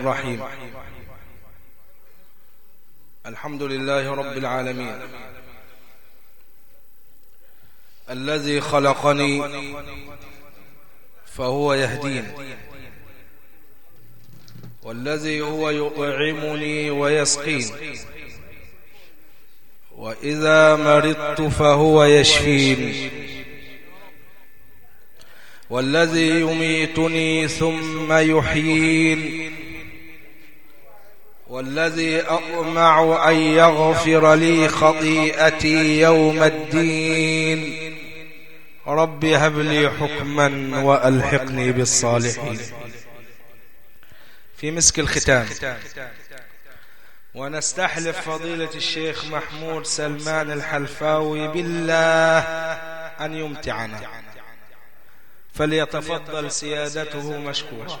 الرحيم. الحمد لله رب العالمين. الذي خلقني فهو يهدين. والذي هو يطعمني ويسقين. وإذا مرضت فهو يشفين. والذي يميتني ثم يحيين. والذي أطمع أن يغفر لي خطيئتي يوم الدين. رب هب لي حكما وألحقني بالصالحين. في مسك الختام. ونستحلف فضيلة الشيخ محمود سلمان الحلفاوي بالله أن يمتعنا. فليتفضل سيادته مشكورا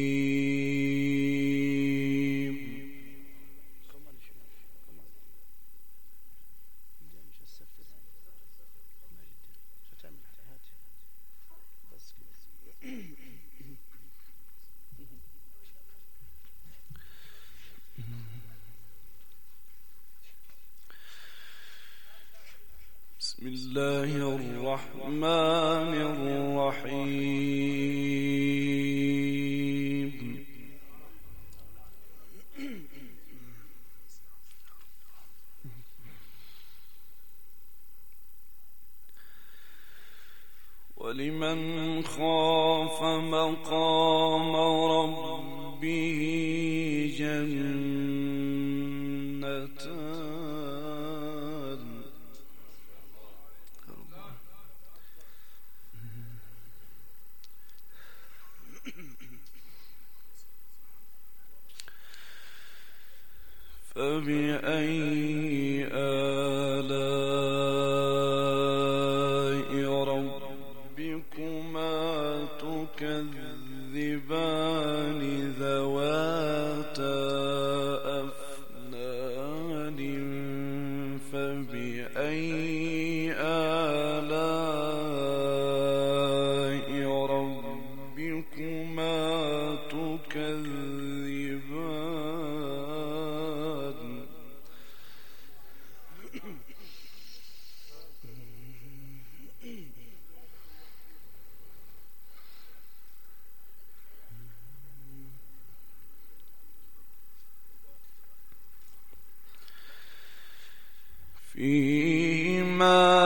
الله الرحمن الرحيم. فيهما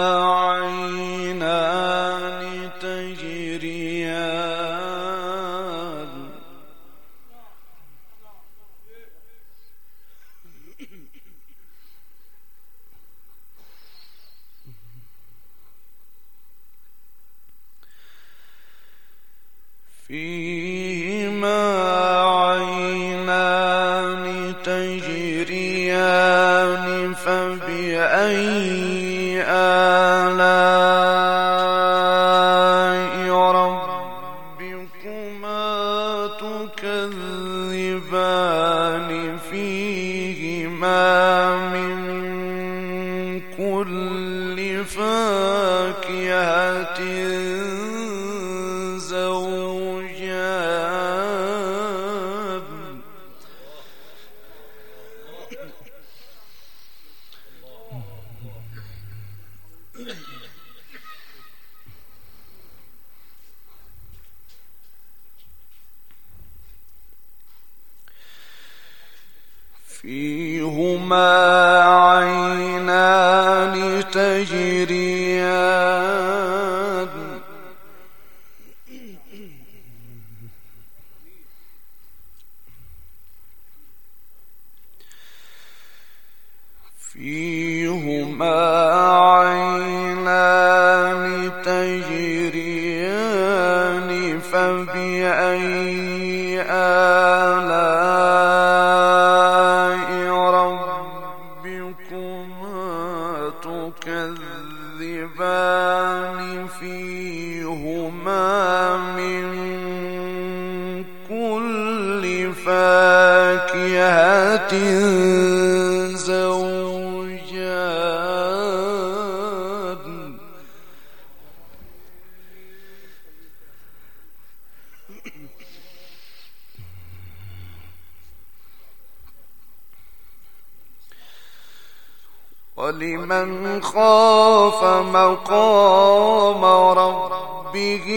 ولمن خاف مقام ربه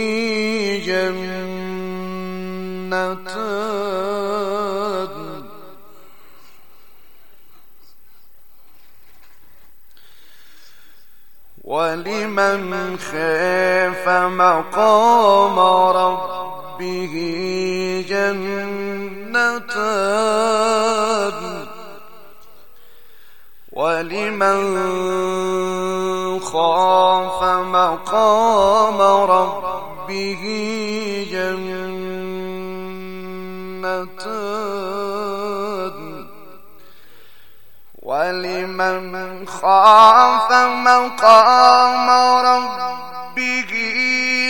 جنتان ولمن خاف مقام ربه جنتان ولمن خاف مقام ربه جنتان. ولمن خاف مقام ربه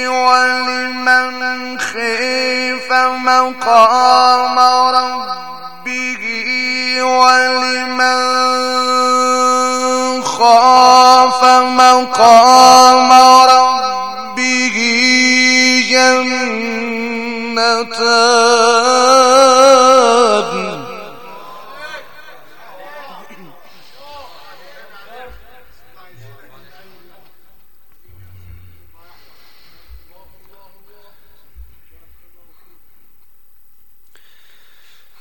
ولمن خيف مقام ربه ولمن خاف مقام ربه جنتان.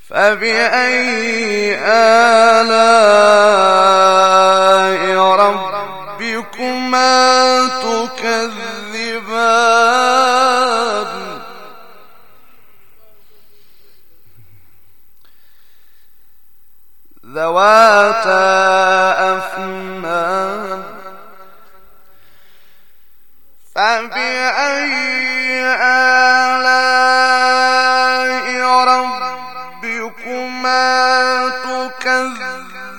فبأي آلاء ذواتا أفنان فبأي آلاء ربكما تكذبان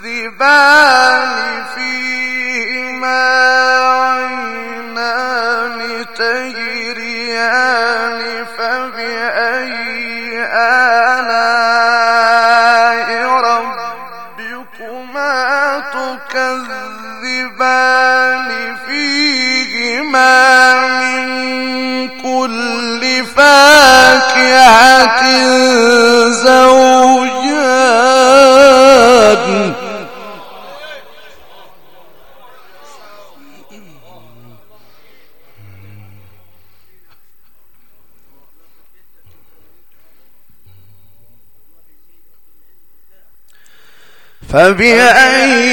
فبأي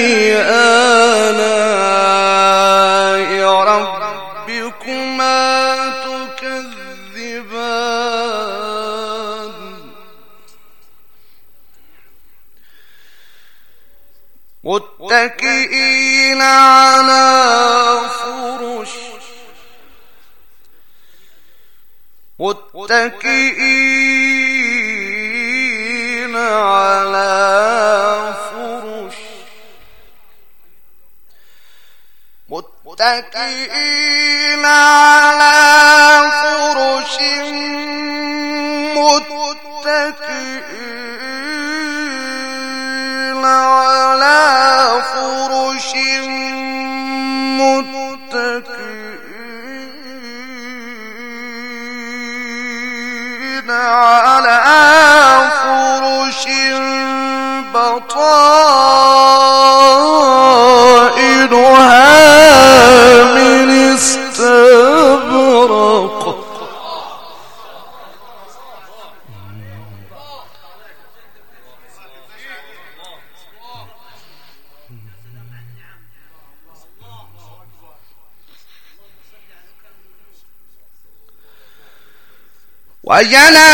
وجنى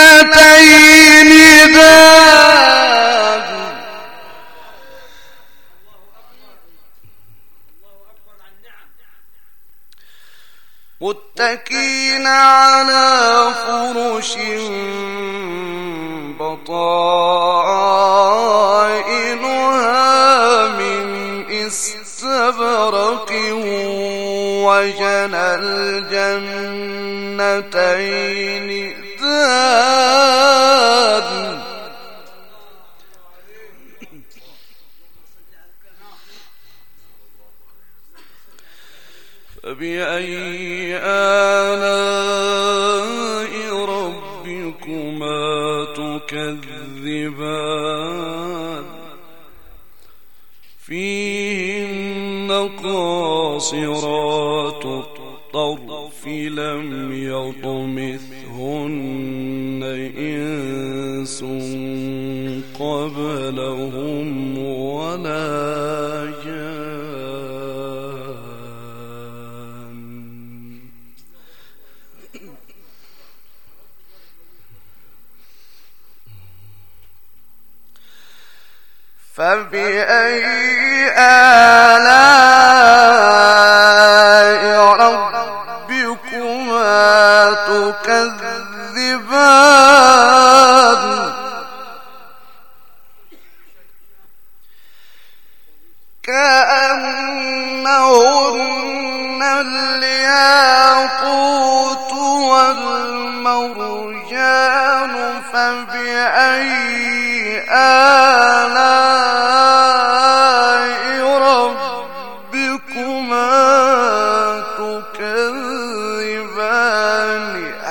الجنتين داد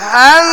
تكذبان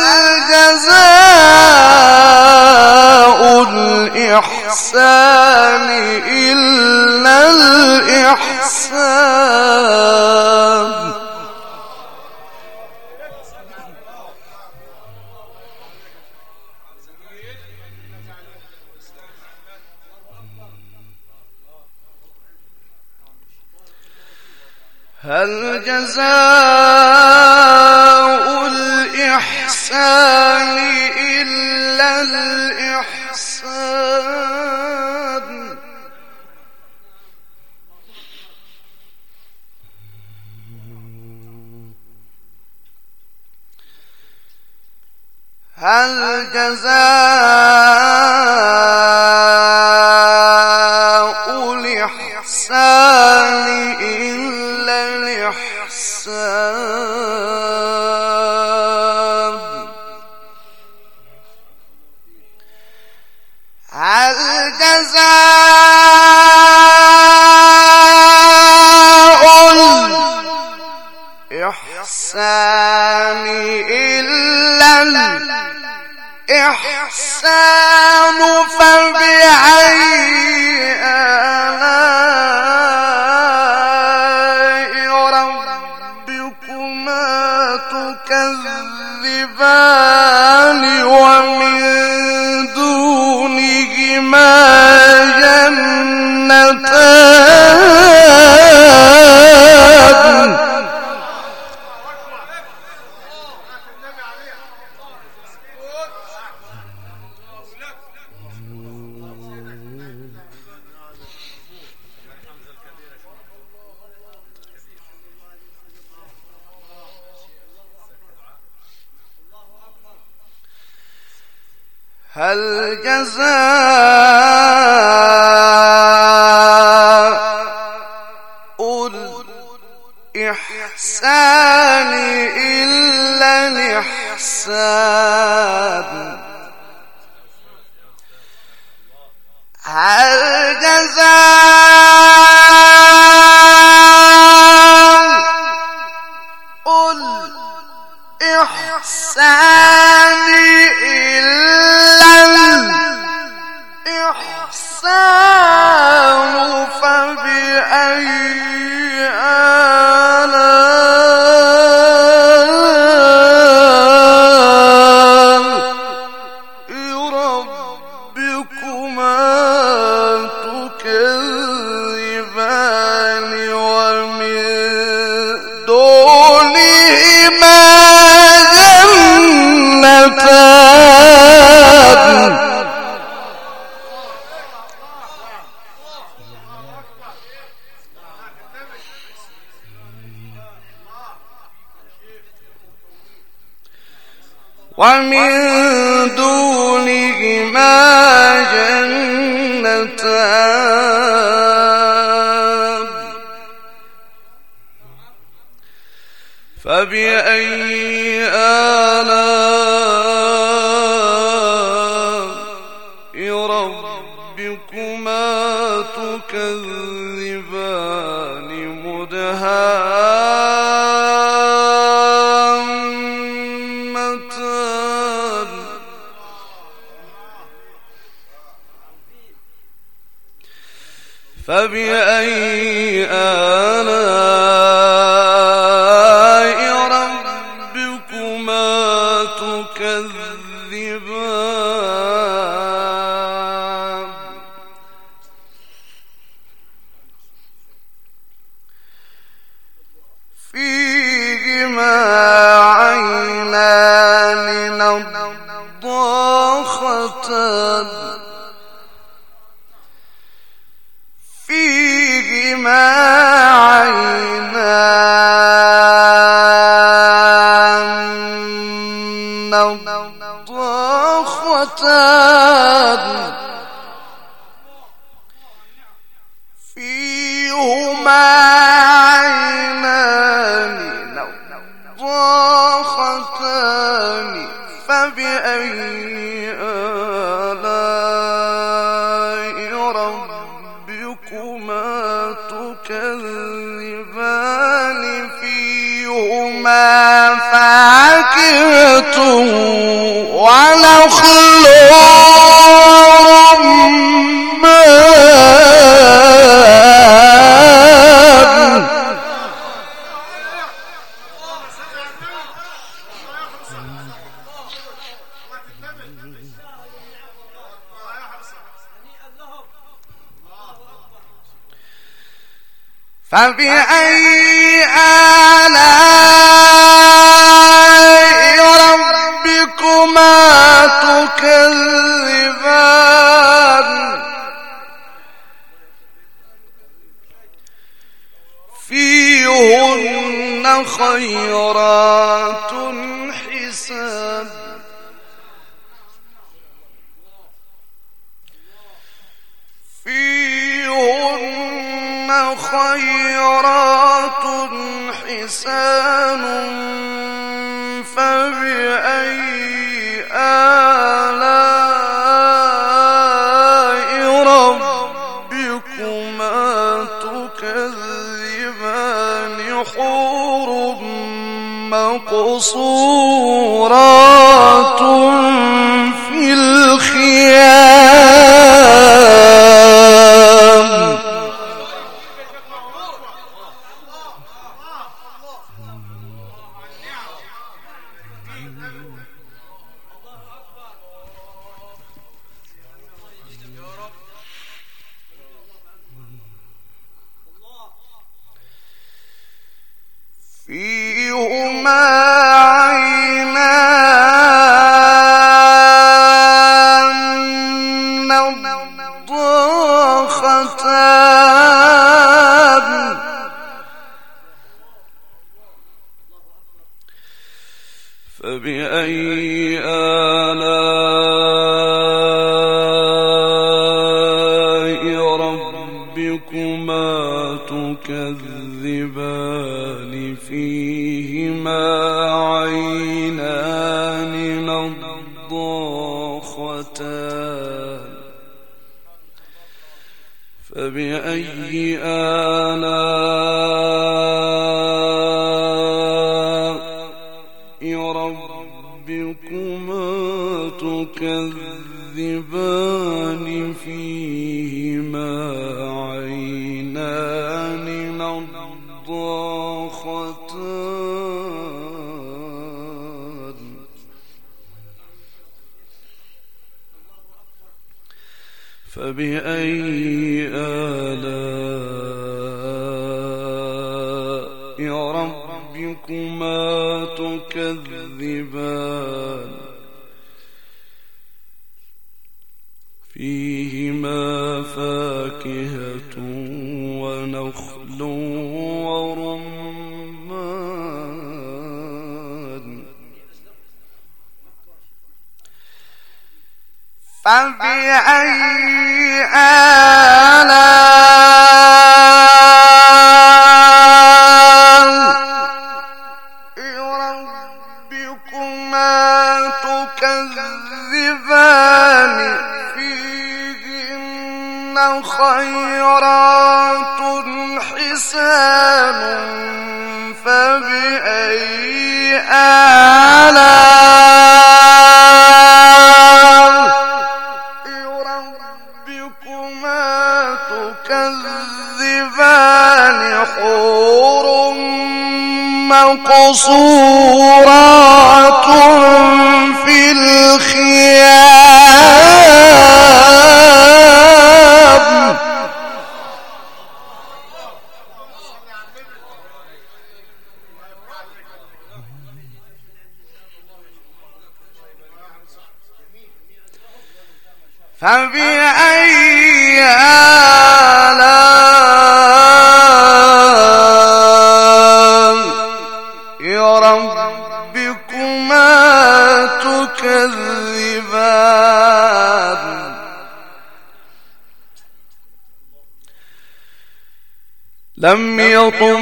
Yes.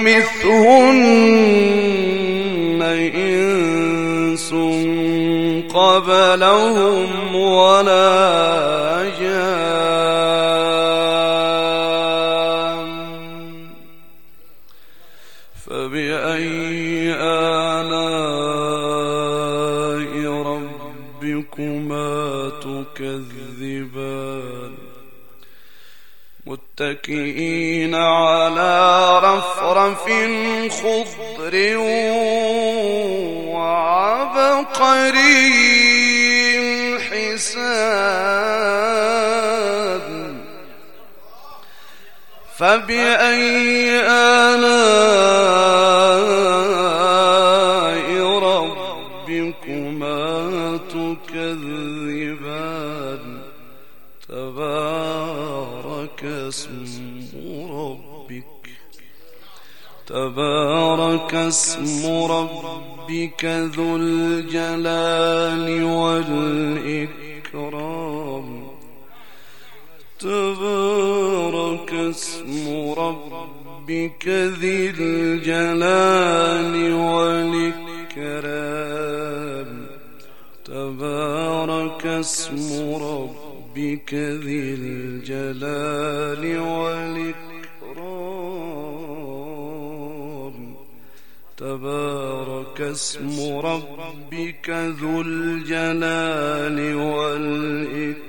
مثله ربكما تكذبان. تبارك اسم ربك. تبارك اسم ربك ذو الجلال والإكرام. تبارك اسم ربك ذي الجلال والإكرام. تبارك اسم ربك ذي الجلال والإكرام. تبارك اسم ربك ذو الجلال والإكرام.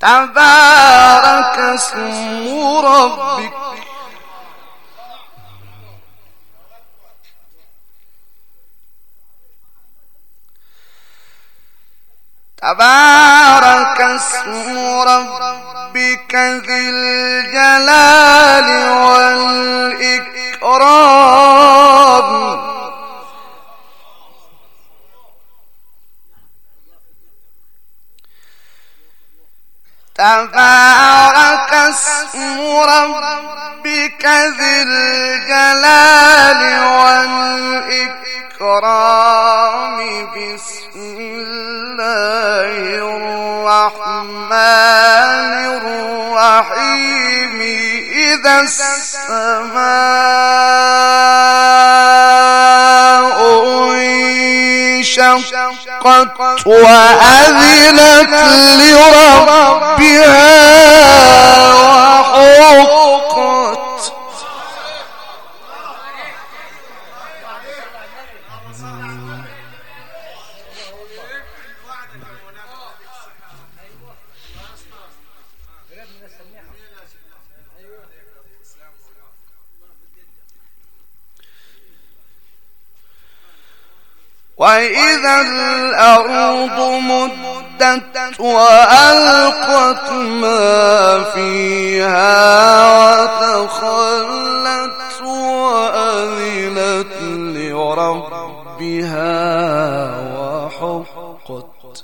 تبارك اسم ربك تبارك اسم ربك ذي الجلال والإكرام. تبارك اسم ربك ذي الجلال والإكرام. بسم الله الرحمن الرحيم. إذا السماء انشقت وأذنت لربها وحقت وإذا الأرض مدت وألقت ما فيها وتخلت وأذنت لربها وحقت.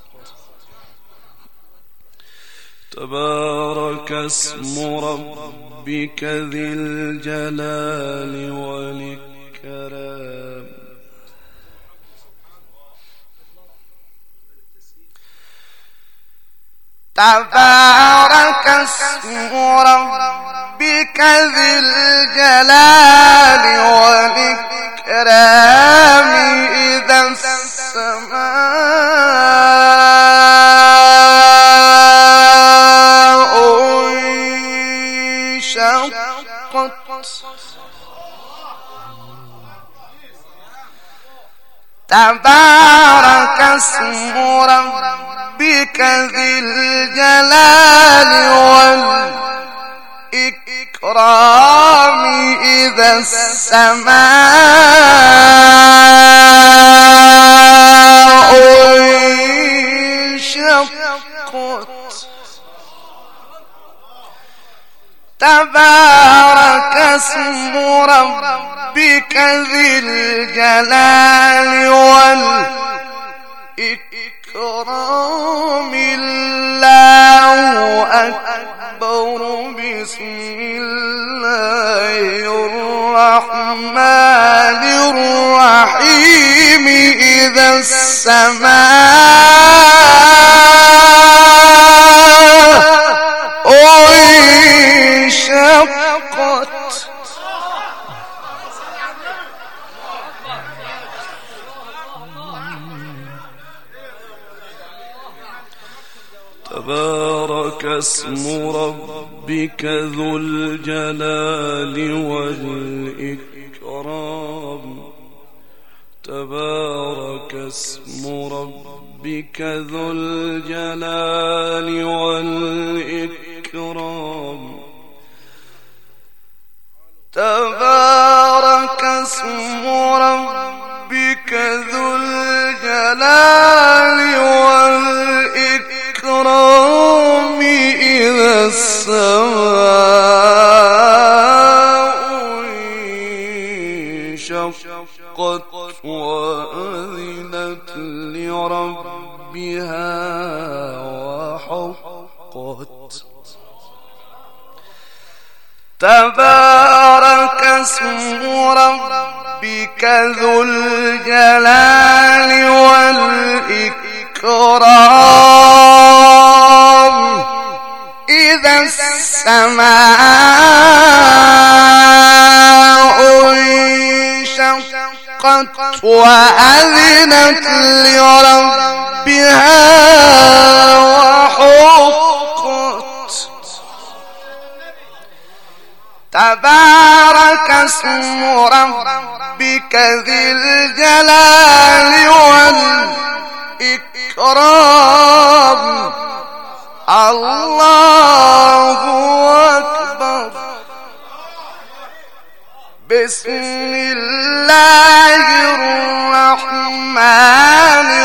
تبارك اسم ربك ذي الجلال والإكرام. تبارك اسم ربك ذي الجلال والإكرام إذا السماء انشقت. تبارك اسم ربك ذي الجلال والإكرام إذا السماء انشقت. تبارك اسم ربك ذي الجلال والإكرام. الله أكبر بسم الله الرحمن الرحيم إذا السماء اسم ربك ذو الجلال والإكرام. تبارك اسم ربك ذو الجلال والإكرام. تبارك اسم ربك ذو الجلال والإكرام السماء انشقت وأذنت لربها وحقت تبارك اسم ربك ذو الجلال والإكرام السماء انشقت وأذنت لربها وحقت. تبارك اسم ربك ذي الجلال والإكرام. الله أكبر بسم الله الرحمن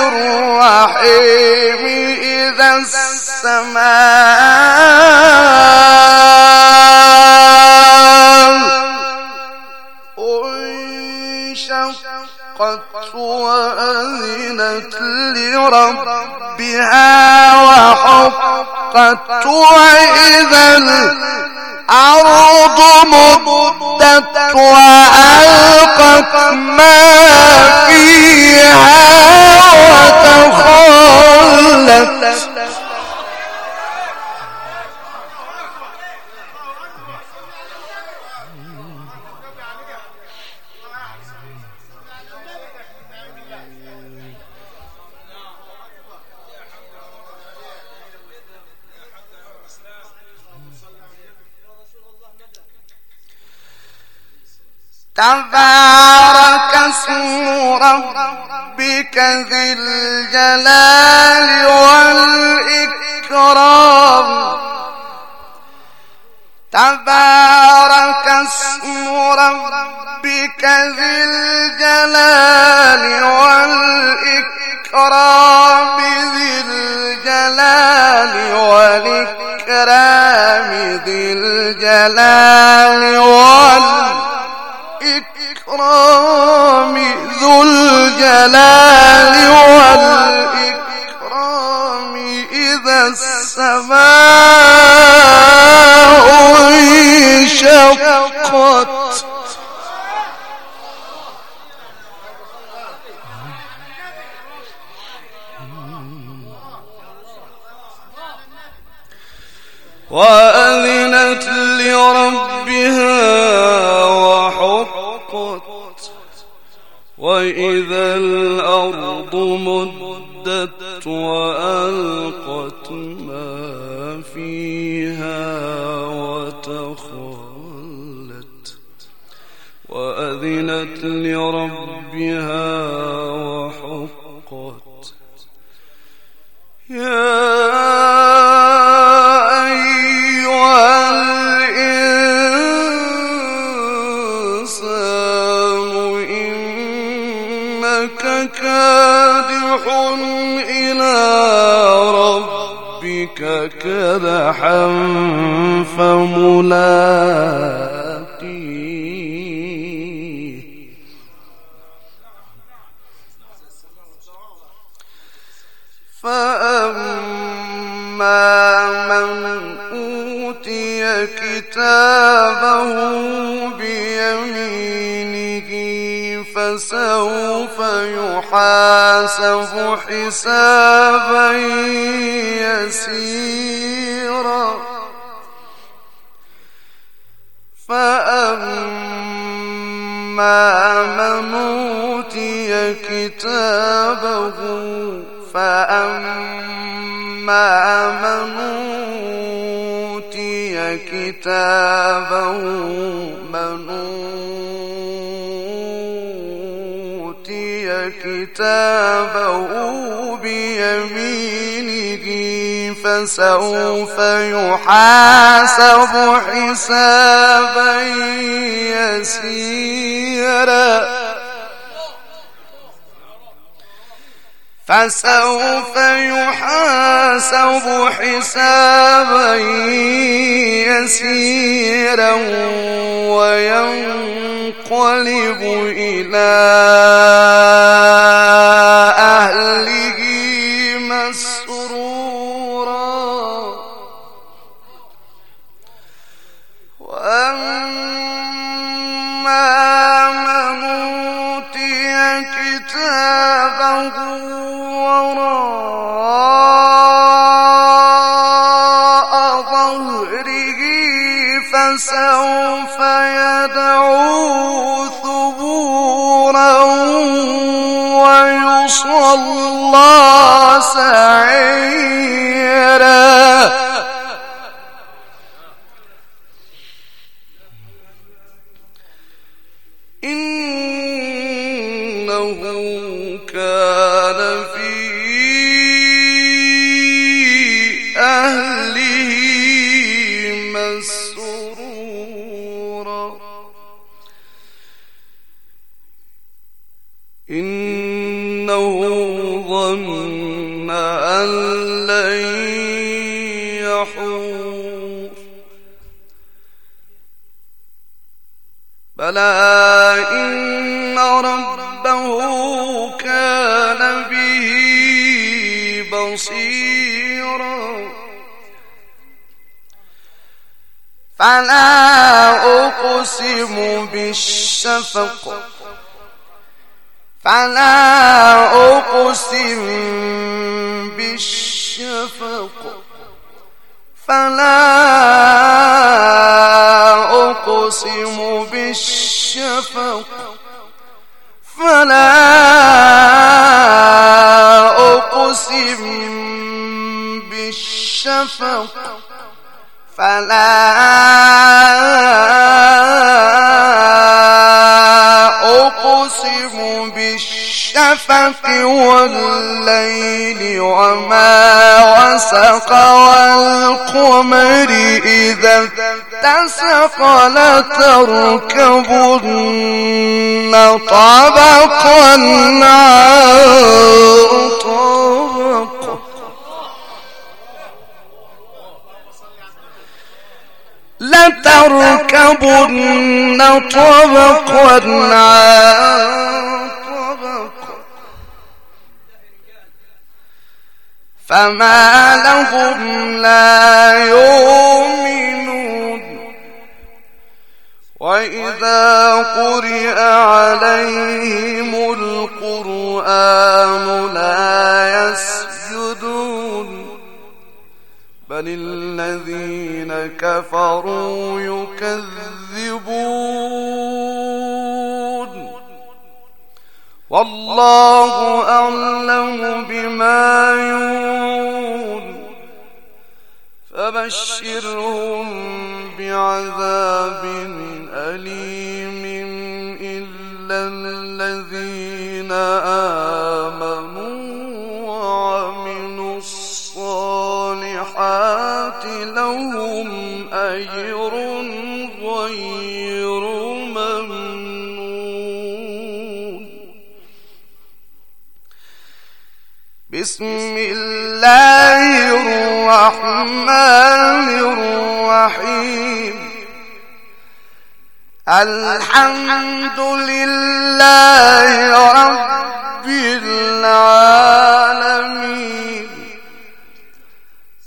الرحيم إذا السماء انشقت وأذنت لربها وحقت وإذا الأرض مدت وألقت ما فيها وتخلت تبارك اسم ربك ذي الجلال والإكرام. تبارك اسم ربك ذي الجلال والإكرام. ذي الجلال والإكرام. ذي الجلال والإكرام والإكرام ذو الجلال والإكرام إذا السماء انشقت. وأذن مدت وألقت ما فيها وتخلت وأذنت لربها وحقت يا كتابه بيمينه فسوف يحاسب حسابا يسيرا. فسوف يحاسب حسابا يسيرا وينقلب إلى أهله مسرورا. وأما من أوتي كتابه وراء ظهره فسوف يدعو ويصلى سعيرا. بلى إن ربه كان به بصيرا فلا أقسم بالشفق فلا أقسم بالشفق فلا أقسم بالشفق فلا أقسم بالشفق فلا أقسم بالشفق والليل وما وسق والقمر إذا اتسق لتركبن طبقا عن طبق لتركبن طبقا عن فما لهم لا يؤمنون وإذا قرئ عليهم القرآن لا يسجدون بل الذين كفروا يكذبون والله أعلم بما يون فبشرهم بعذاب أليم إلا الذين آمنوا وعملوا الصالحات لهم أجر بسم الله الرحمن الرحيم. الحمد لله رب العالمين.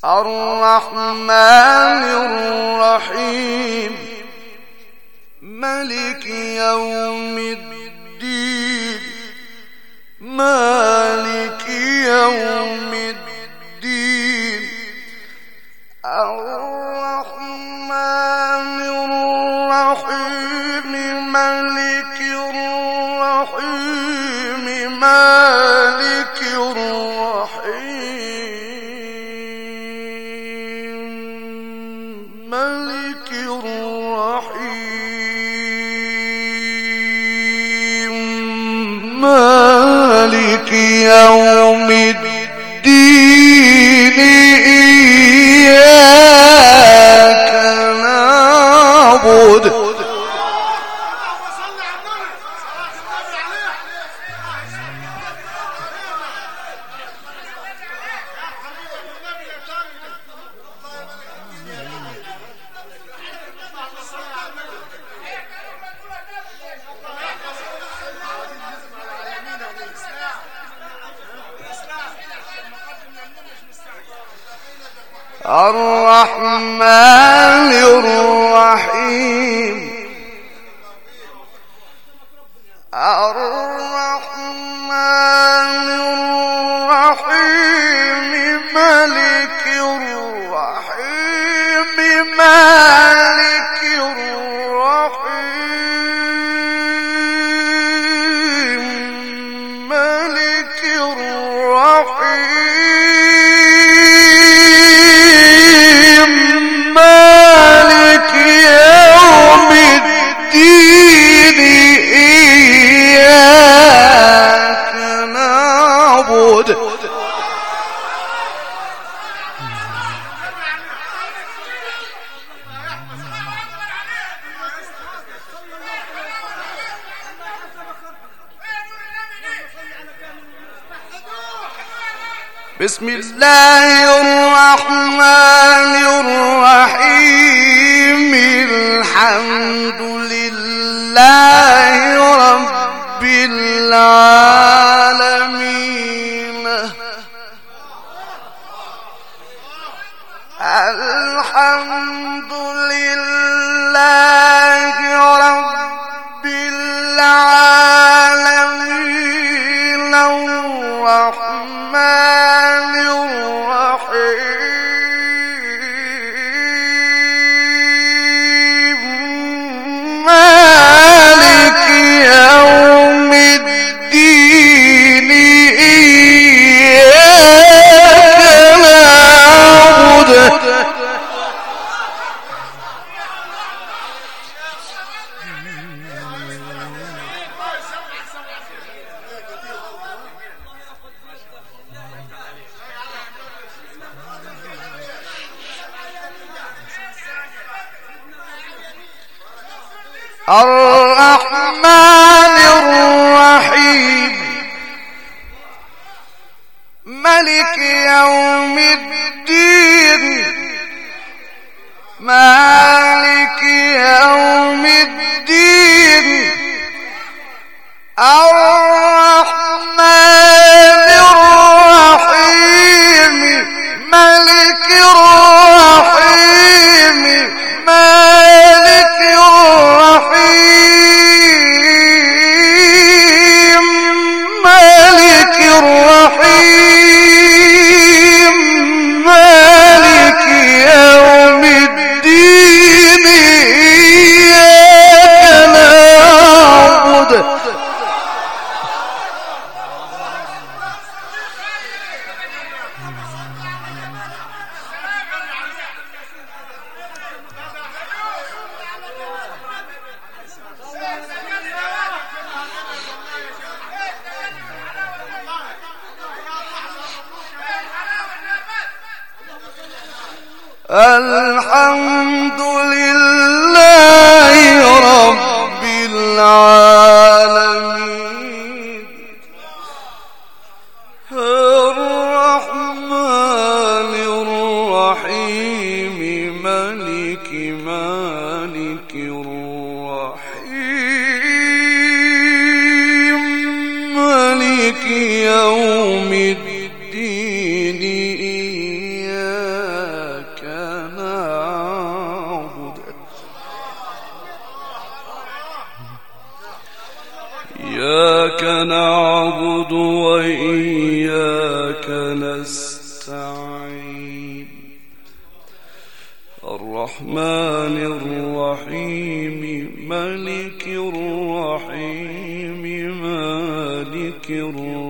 الرحمن الرحيم. ملك يوم الدين. مالك يوم الدين. الرحمن الرحيم ملك الرحيم مالك الرحيم ملك الرحيم مالك يوم الدين إياك إياك نعبد وإياك نستعين. الرحمن الرحيم ملك الرحيم مالك الرحيم.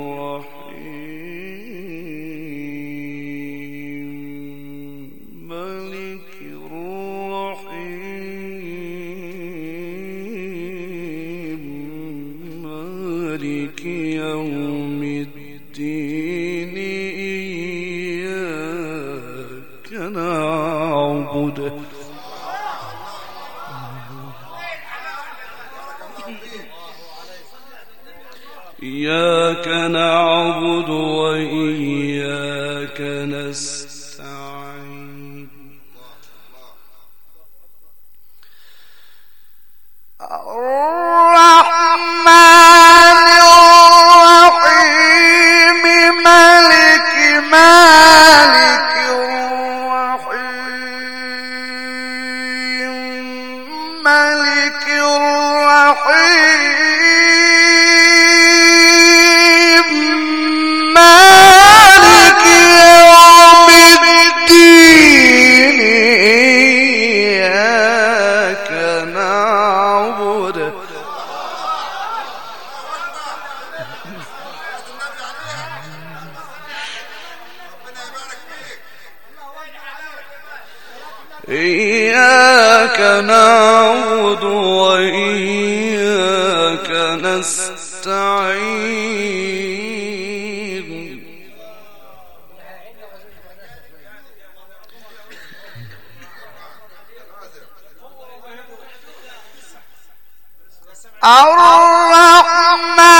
الرحمن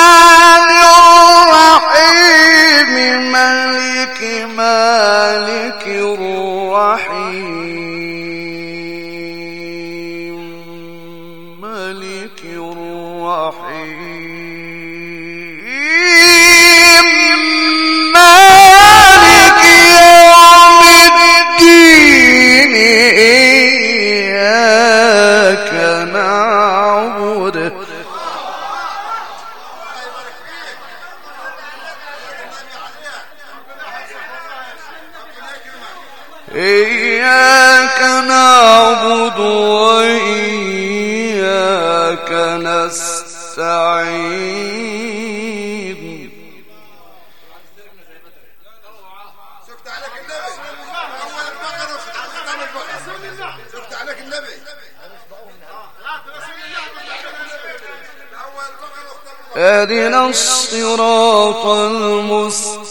وإياك نستعين. اهدنا الصراط المستقيم.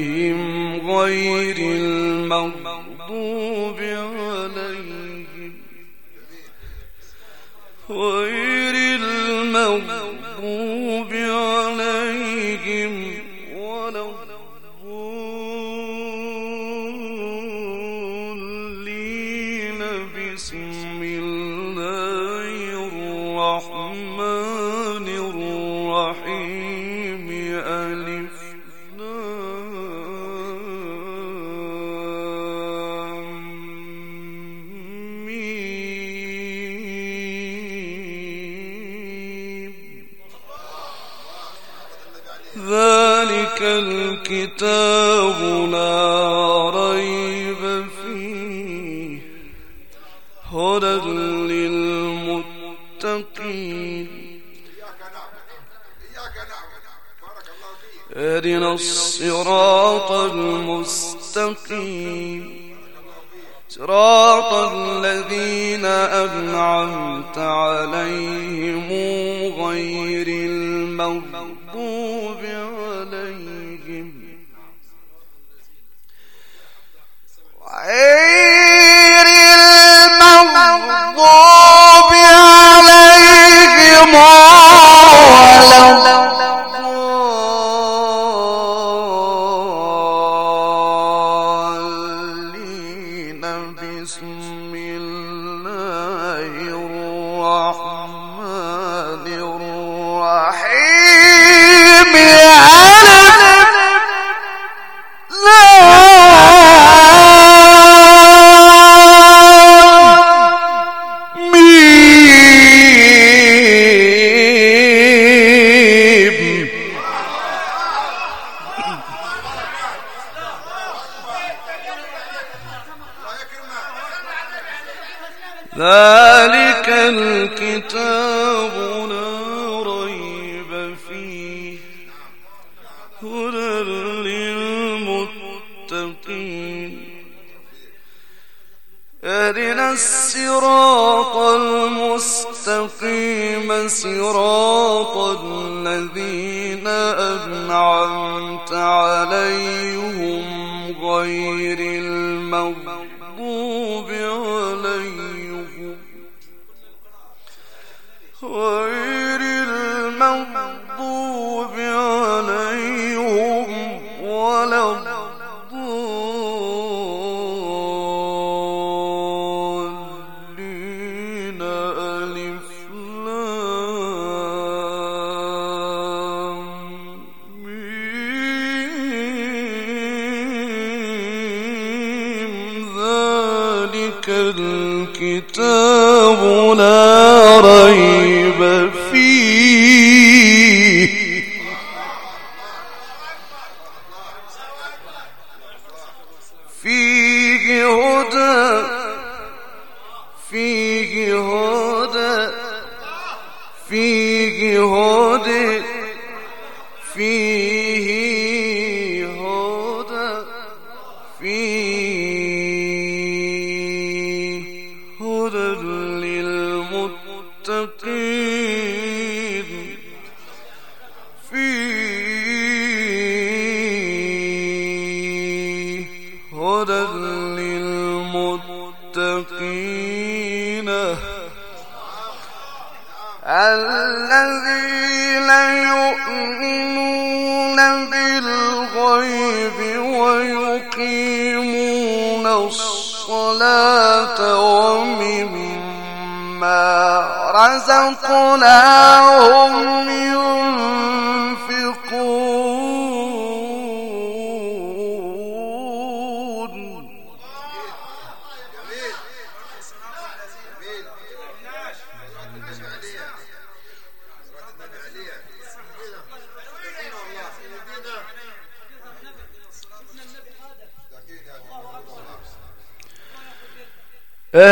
هدى للمتقين. ارنا الصراط المستقيم. صراط الذين أنعمت عليهم غير المغضوب عليهم. غير المغضوب عليهم ولا عليه الكتاب لا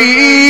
الذي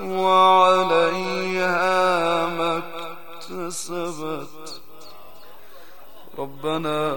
وعليها ما اكتسبت. ربنا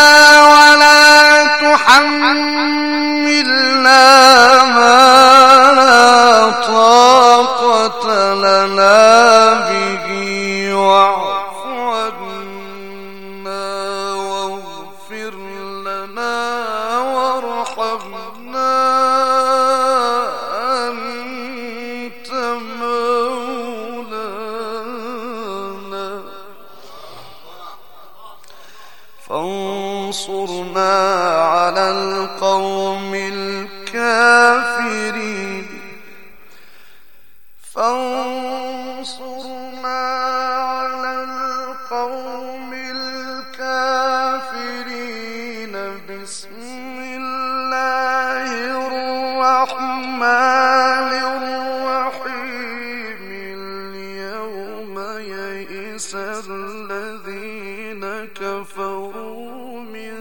الذين كفروا من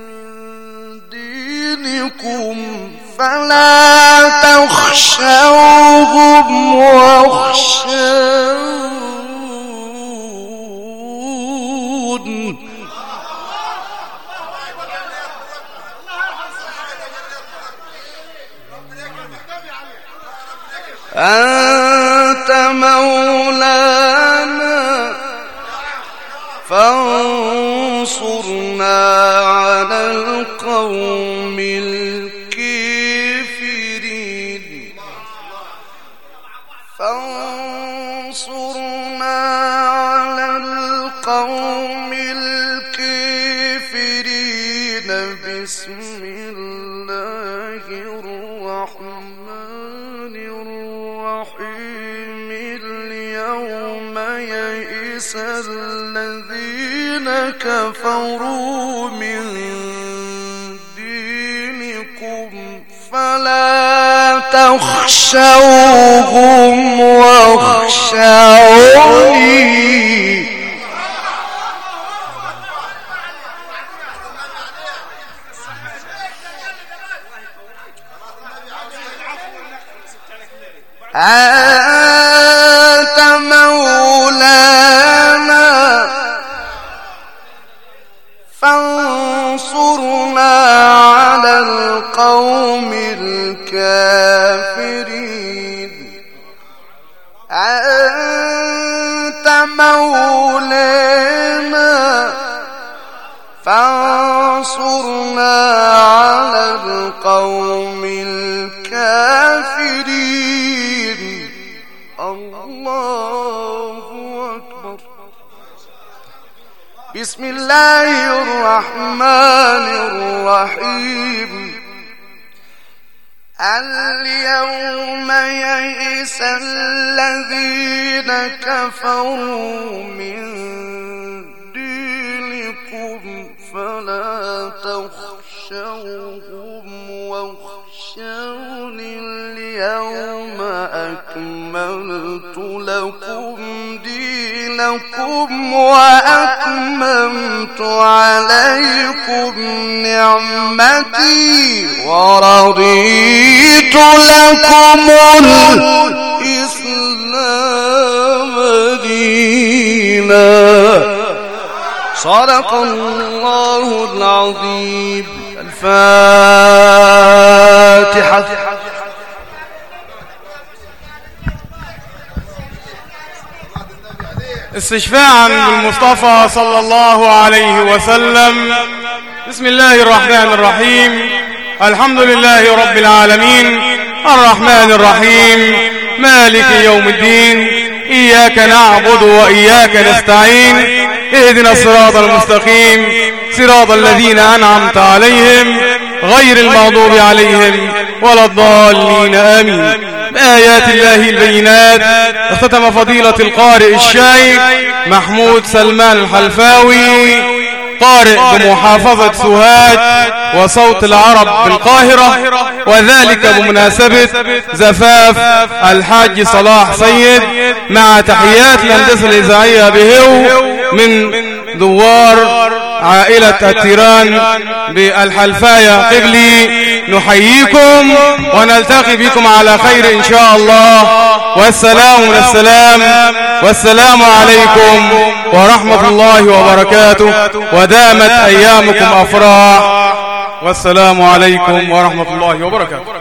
دينكم فلا تخشوهم واخشون الرحمن الرحيم. اليوم يئس الذين كفروا من دينكم فلا تخشوهم واخشون اليوم أكملت لكم دينكم وأتممت عليكم نعمتي ورضيت لكم الإسلام دينا. صدق الله العظيم. الفاتحة. استشفاعا بالمصطفى صلى الله عليه وسلم. بسم الله الرحمن الرحيم. الحمد لله رب العالمين. الرحمن الرحيم. مالك يوم الدين. إياك نعبد وإياك نستعين. اهدنا الصراط المستقيم صراط الذين أنعمت عليهم غير المغضوب عليهم ولا الضالين آمين. بآيات الله البينات اختتم فضيلة القارئ الشيخ محمود سلمان الحلفاوي قارئ بمحافظة سوهاج وصوت العرب بالقاهرة وذلك بمناسبة زفاف الحاج صلاح سيد مع تحيات الهندسة الإذاعية بهو من دوار عائلة التيران بالحلفاية. قبلي نحييكم ونلتقي بكم على خير إن شاء الله. والسلام من السلام والسلام عليكم ورحمة الله وبركاته. ودامت أيامكم أفراح. والسلام عليكم ورحمة الله وبركاته.